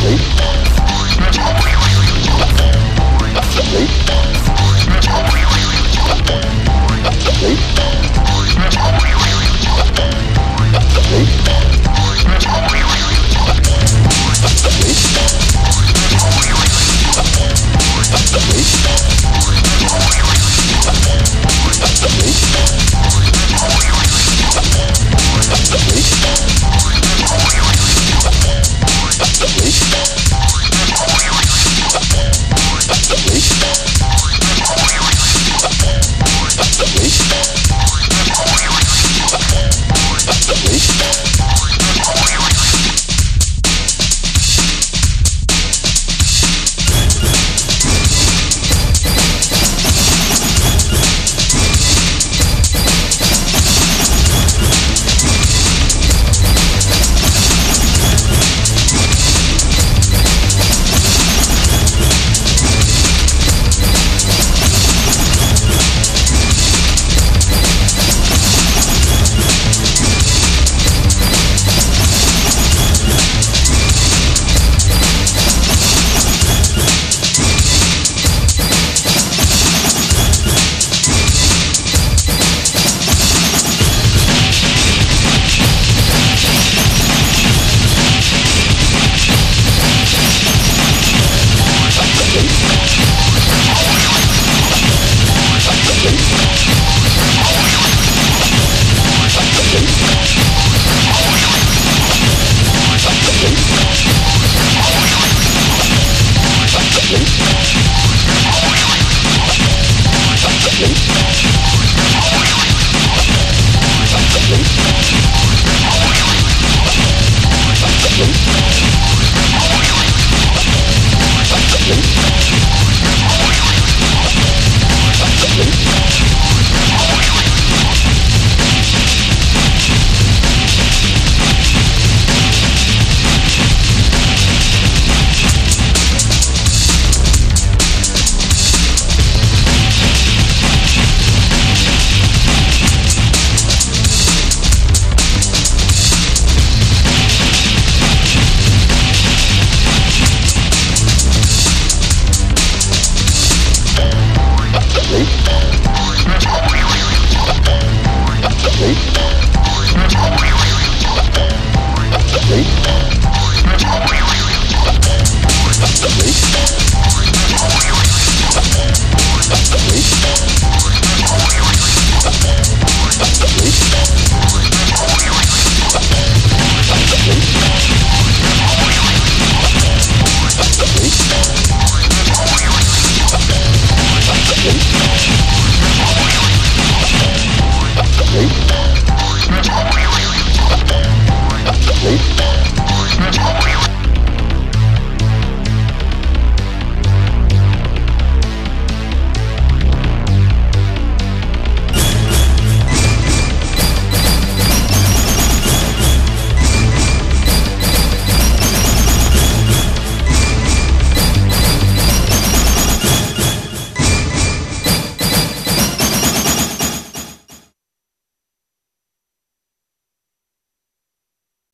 Please. Peace.